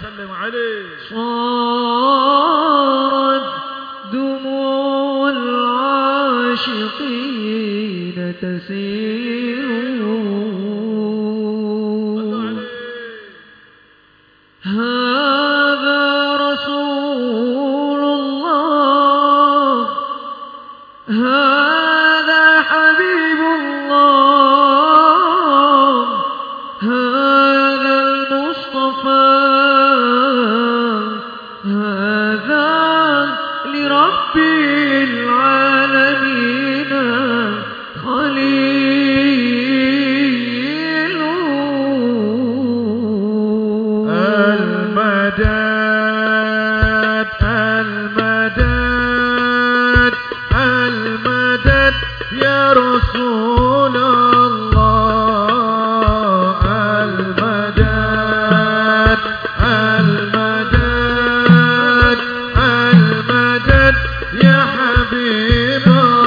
وسلم عليه. صارت دموع العاشقين تسير هذا رسول الله. يا رسول الله المدد المدد المدد يا الله